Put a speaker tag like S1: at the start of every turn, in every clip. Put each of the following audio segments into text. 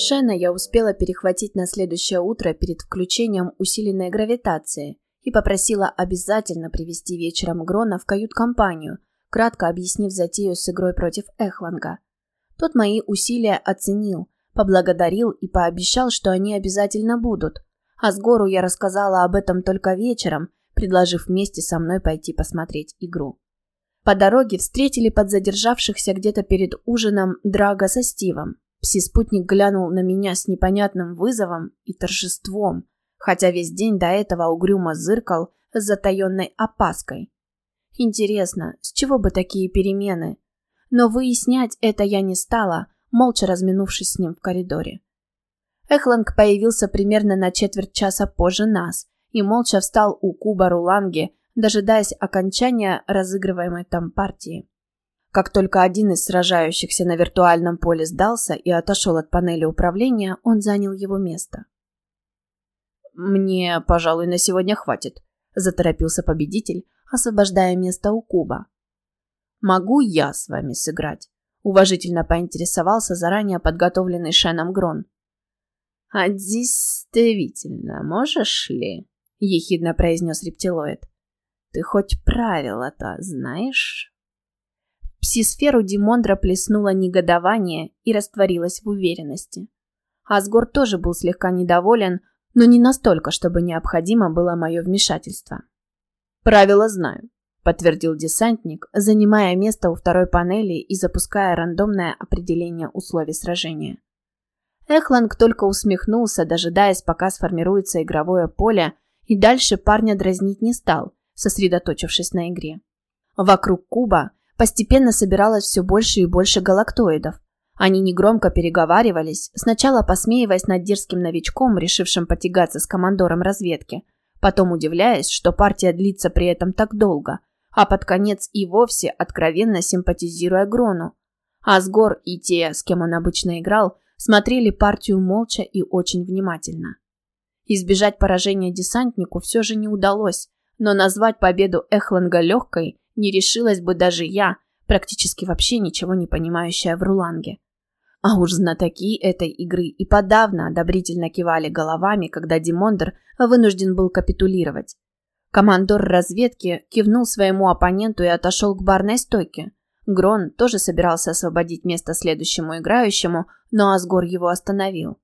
S1: Шена я успела перехватить на следующее утро перед включением усиленной гравитации и попросила обязательно привести вечером Грона в кают-компанию, кратко объяснив затею с игрой против Эхланга. Тот мои усилия оценил, поблагодарил и пообещал, что они обязательно будут. А с гору я рассказала об этом только вечером, предложив вместе со мной пойти посмотреть игру. По дороге встретили подзадержавшихся где-то перед ужином Драга со Стивом. Пси-спутник глянул на меня с непонятным вызовом и торжеством, хотя весь день до этого угрюмо зыркал с затаенной опаской. Интересно, с чего бы такие перемены? Но выяснять это я не стала, молча разминувшись с ним в коридоре. Эхланг появился примерно на четверть часа позже нас и молча встал у куба Руланги, дожидаясь окончания разыгрываемой там партии. Как только один из сражающихся на виртуальном поле сдался и отошел от панели управления, он занял его место.
S2: «Мне, пожалуй, на сегодня хватит», – заторопился победитель, освобождая место у куба. «Могу я с вами сыграть?» – уважительно поинтересовался заранее подготовленный Шеном Грон.
S1: «А действительно, можешь ли?» – ехидно произнес рептилоид. «Ты хоть правила-то знаешь?» Псисферу Димондра плеснуло негодование и растворилось в уверенности. Асгор тоже был слегка недоволен, но не настолько, чтобы необходимо было мое вмешательство.
S2: «Правила знаю», — подтвердил десантник, занимая место у второй панели и запуская рандомное определение условий сражения.
S1: Эхланг только усмехнулся, дожидаясь, пока сформируется игровое поле, и дальше парня дразнить не стал, сосредоточившись на игре. Вокруг куба постепенно собиралось все больше и больше галактоидов. Они негромко переговаривались, сначала посмеиваясь над дерзким новичком, решившим потягаться с командором разведки, потом удивляясь, что партия длится при этом так долго, а под конец и вовсе откровенно симпатизируя Грону. Асгор и те, с кем он обычно играл, смотрели партию молча и очень внимательно. Избежать поражения десантнику все же не удалось, но назвать победу Эхланга легкой не решилась бы даже я, практически вообще ничего не понимающая в Руланге. А уж знатоки этой игры и подавно одобрительно кивали головами, когда Димондер вынужден был капитулировать. Командор разведки кивнул своему оппоненту и отошел к барной стойке. Грон тоже собирался освободить место следующему играющему, но Асгор его остановил.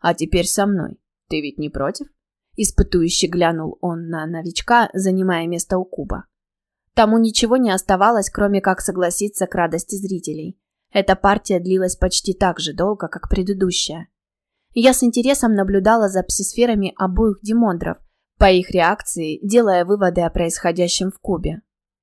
S1: «А теперь со мной. Ты ведь не против?» Испытующе глянул он на новичка, занимая место у куба. Тому ничего не оставалось, кроме как согласиться к радости зрителей. Эта партия длилась почти так же долго, как предыдущая. Я с интересом наблюдала за псисферами обоих демондров, по их реакции, делая выводы о происходящем в кубе.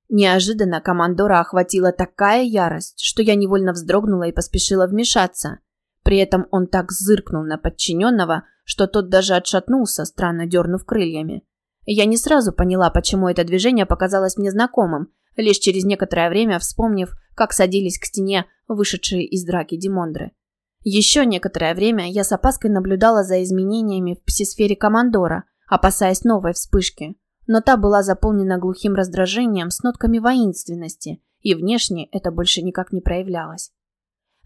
S1: Неожиданно командора охватила такая ярость, что я невольно вздрогнула и поспешила вмешаться. При этом он так зыркнул на подчиненного, что тот даже отшатнулся, странно дернув крыльями. Я не сразу поняла, почему это движение показалось мне знакомым, лишь через некоторое время вспомнив, как садились к стене вышедшие из драки Димондры. Еще некоторое время я с опаской наблюдала за изменениями в псисфере командора, опасаясь новой вспышки но та была заполнена глухим раздражением с нотками воинственности, и внешне это больше никак не проявлялось.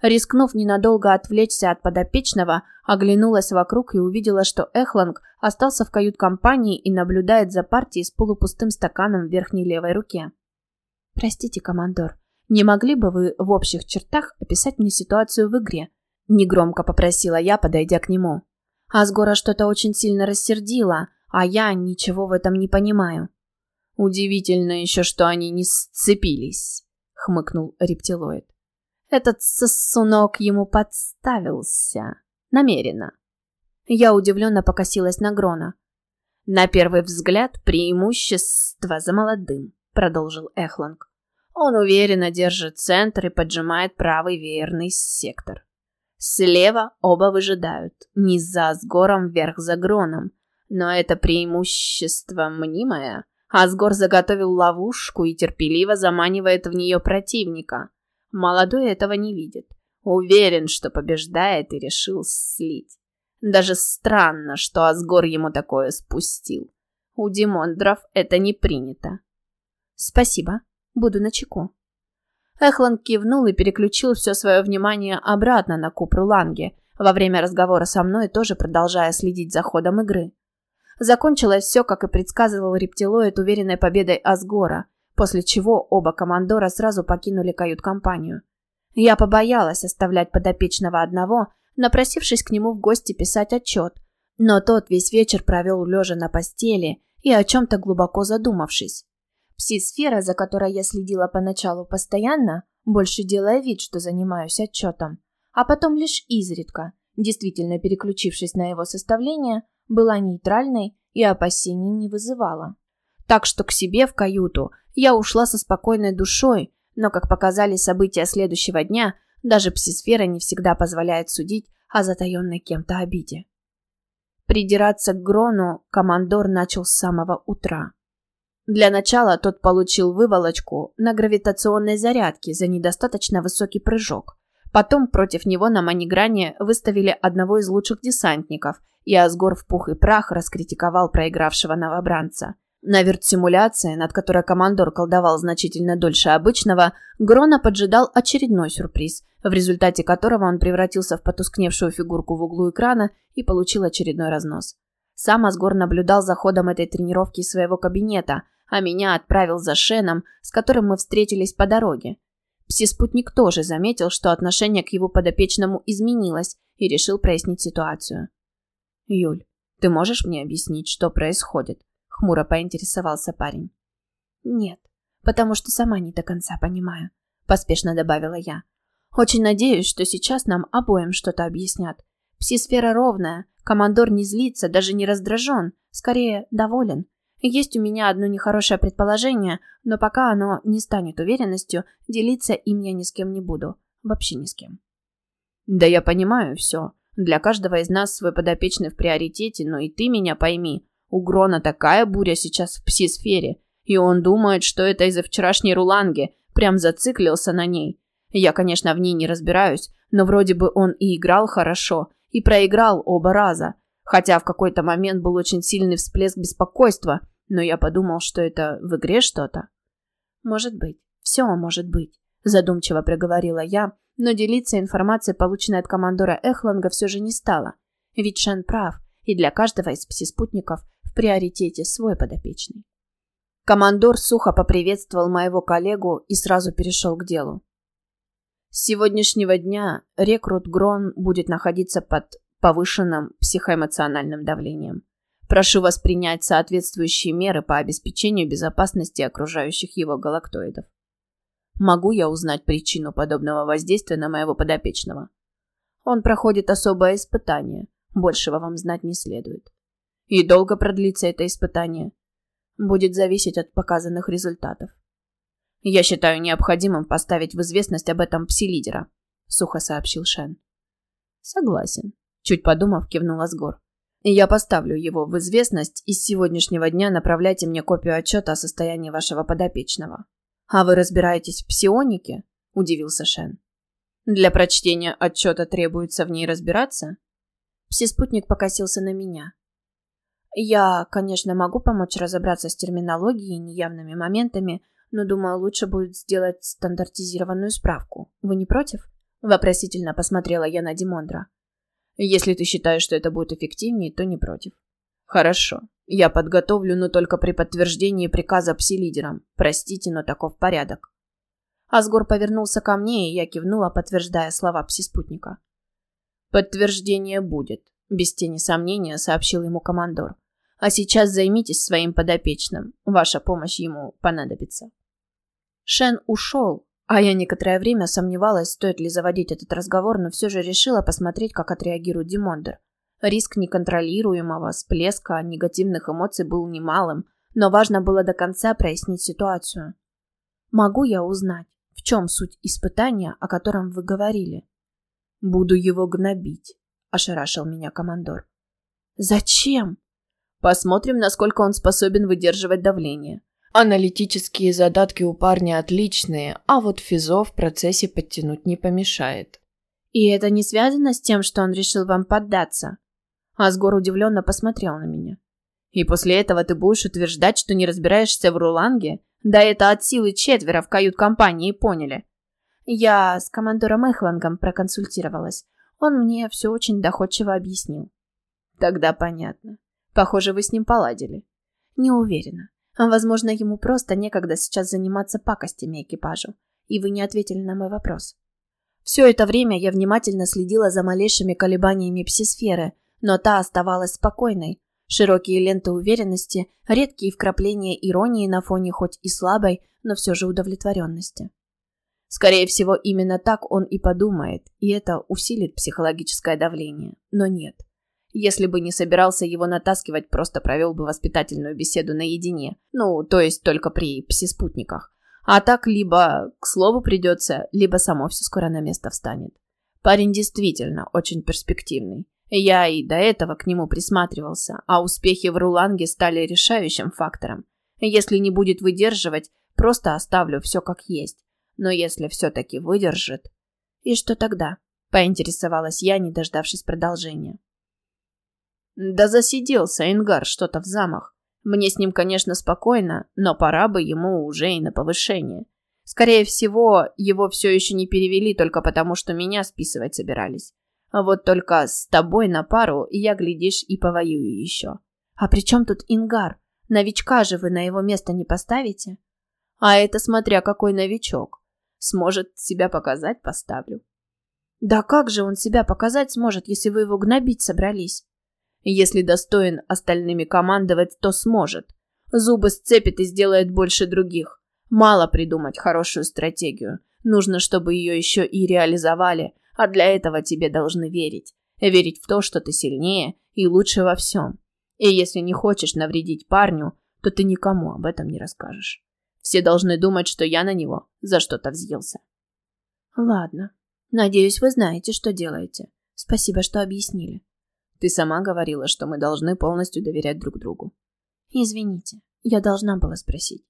S1: Рискнув ненадолго отвлечься от подопечного, оглянулась вокруг и увидела, что Эхланг остался в кают-компании и наблюдает за партией с полупустым стаканом в верхней левой руке. «Простите, командор, не могли бы вы в общих чертах описать мне ситуацию в игре?» Негромко попросила я, подойдя к нему. Асгора что-то очень сильно рассердила, а я ничего в этом не понимаю.
S2: Удивительно еще, что они не сцепились, хмыкнул рептилоид.
S1: Этот сосунок ему подставился. Намеренно. Я удивленно покосилась на Грона. На первый взгляд преимущество за молодым, продолжил Эхланг. Он уверенно держит центр и поджимает правый веерный сектор. Слева оба выжидают, низ за сгором, вверх за Гроном, но это преимущество мнимое. Асгор заготовил ловушку и терпеливо заманивает в нее противника. Молодой этого не видит. Уверен, что побеждает и решил слить. Даже странно, что Асгор ему такое спустил. У Димондров это не принято. Спасибо, буду начеку. Эхланд кивнул и переключил все свое внимание обратно на Купру Ланге, во время разговора со мной, тоже продолжая следить за ходом игры. Закончилось все, как и предсказывал рептилоид уверенной победой Асгора, после чего оба командора сразу покинули кают-компанию. Я побоялась оставлять подопечного одного, напросившись к нему в гости писать отчет, но тот весь вечер провел лежа на постели и о чем-то глубоко задумавшись. Пси-сфера, за которой я следила поначалу постоянно, больше делая вид, что занимаюсь отчетом, а потом лишь изредка, действительно переключившись на его составление, была нейтральной и опасений не вызывала. Так что к себе в каюту я ушла со спокойной душой, но, как показали события следующего дня, даже псисфера не всегда позволяет судить о затаенной кем-то обиде. Придираться к Грону командор начал с самого утра. Для начала тот получил выволочку на гравитационной зарядке за недостаточно высокий прыжок. Потом против него на манигране выставили одного из лучших десантников, и Асгор в пух и прах раскритиковал проигравшего новобранца. На вертсимуляции, над которой командор колдовал значительно дольше обычного, Грона поджидал очередной сюрприз, в результате которого он превратился в потускневшую фигурку в углу экрана и получил очередной разнос. Сам Асгор наблюдал за ходом этой тренировки из своего кабинета, а меня отправил за Шеном, с которым мы встретились по дороге. Пси-спутник тоже заметил, что отношение к его подопечному изменилось и решил прояснить ситуацию. «Юль, ты можешь мне объяснить, что происходит?» Хмуро поинтересовался парень. «Нет, потому что сама не до конца понимаю», – поспешно добавила я. «Очень надеюсь, что сейчас нам обоим что-то объяснят. Пси-сфера ровная, командор не злится, даже не раздражен, скорее доволен. Есть у меня одно нехорошее предположение, но пока оно не станет уверенностью, делиться им я ни с кем не буду. Вообще ни с кем». «Да я понимаю все. Для каждого из нас свой подопечный в приоритете, но и ты меня пойми. У Грона такая буря сейчас в пси-сфере, и он думает, что это из-за вчерашней руланги, прям зациклился на ней. Я, конечно, в ней не разбираюсь, но вроде бы он и играл хорошо, и проиграл оба раза. Хотя в какой-то момент был очень сильный всплеск беспокойства, но я подумал, что это в игре что-то. «Может быть, все может быть», – задумчиво проговорила я, но делиться информацией, полученной от командора Эхланга, все же не стала. Ведь Шен прав, и для каждого из пси-спутников в приоритете свой подопечный. Командор сухо поприветствовал моего коллегу и сразу перешел к делу. С сегодняшнего дня рекрут Грон будет находиться под повышенным психоэмоциональным давлением. Прошу вас принять соответствующие меры по обеспечению безопасности окружающих его галактоидов. Могу я узнать причину подобного воздействия на моего подопечного? Он проходит особое испытание. Большего вам знать не следует. И долго продлится это испытание? Будет зависеть от показанных результатов. Я считаю необходимым поставить в известность об этом пси-лидера, сухо сообщил Шен. Согласен. Чуть подумав, кивнул Асгор. Я поставлю его в известность и с сегодняшнего дня направляйте мне копию отчета о состоянии вашего подопечного. А вы разбираетесь в псионике? Удивился Шен. Для прочтения отчета требуется в ней разбираться? Пси-спутник покосился на меня. Я, конечно, могу помочь разобраться с терминологией и неявными моментами, но думаю, лучше будет сделать стандартизированную справку. Вы не против? Вопросительно посмотрела я на Димондра. Если ты считаешь, что это будет эффективнее, то не против. Хорошо. Я подготовлю, но только при подтверждении приказа пси-лидерам. Простите, но таков порядок. Асгор повернулся ко мне, и я кивнула, подтверждая слова пси-спутника. Подтверждение будет, без тени сомнения сообщил ему командор. А сейчас займитесь своим подопечным. Ваша помощь ему понадобится. Шен ушел, а я некоторое время сомневалась, стоит ли заводить этот разговор, но все же решила посмотреть, как отреагирует Димондер. Риск неконтролируемого всплеска негативных эмоций был немалым, но важно было до конца прояснить ситуацию. «Могу я узнать, в чем суть испытания, о котором вы говорили?» «Буду его гнобить», – ошарашил меня командор. «Зачем?» Посмотрим, насколько он способен выдерживать давление. Аналитические задатки у парня отличные, а вот физо в процессе подтянуть не помешает. И это не связано с тем, что он решил вам поддаться? Асгор удивленно посмотрел на меня. И после этого ты будешь утверждать, что не разбираешься в Руланге? Да это от силы четверо в кают-компании, поняли. Я с командором Эхлангом проконсультировалась. Он мне все очень доходчиво объяснил.
S2: Тогда понятно. Похоже, вы с ним поладили.
S1: Не уверена. Возможно, ему просто некогда сейчас заниматься пакостями экипажу. И вы не ответили на мой вопрос. Все это время я внимательно следила за малейшими колебаниями псисферы, но та оставалась спокойной. Широкие ленты уверенности, редкие вкрапления иронии на фоне хоть и слабой, но все же удовлетворенности. Скорее всего, именно так он и подумает, и это усилит психологическое давление. Но нет. Если бы не собирался его натаскивать, просто провел бы воспитательную беседу наедине. Ну, то есть только при пси-спутниках. А так либо к слову придется, либо само все скоро на место встанет. Парень действительно очень перспективный. Я и до этого к нему присматривался, а успехи в Руланге стали решающим фактором. Если не будет выдерживать, просто оставлю все как есть. Но если все-таки выдержит... И что тогда? Поинтересовалась я, не дождавшись продолжения.
S2: Да засиделся Ингар что-то в замах. Мне с ним, конечно, спокойно, но пора бы ему уже и на повышение. Скорее всего, его все еще не перевели только потому, что меня списывать собирались. А вот только с тобой на пару я, глядишь, и повоюю еще.
S1: А при чем тут Ингар? Новичка же вы на его место не поставите?
S2: А это смотря какой новичок. Сможет себя показать, поставлю.
S1: Да как же он себя показать сможет, если вы его гнобить собрались?
S2: Если достоин остальными командовать, то сможет. Зубы сцепит и сделает больше других. Мало придумать хорошую стратегию. Нужно, чтобы ее еще и реализовали, а для этого тебе должны верить. Верить в то, что ты сильнее и лучше во всем. И если не хочешь навредить парню, то ты никому об этом не расскажешь. Все должны думать, что я на него за что-то взъелся.
S1: Ладно. Надеюсь, вы знаете, что делаете. Спасибо, что объяснили.
S2: Ты сама говорила, что мы должны полностью доверять друг другу.
S1: Извините, я должна была спросить.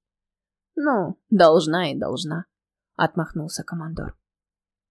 S2: Ну, должна и должна, отмахнулся командор.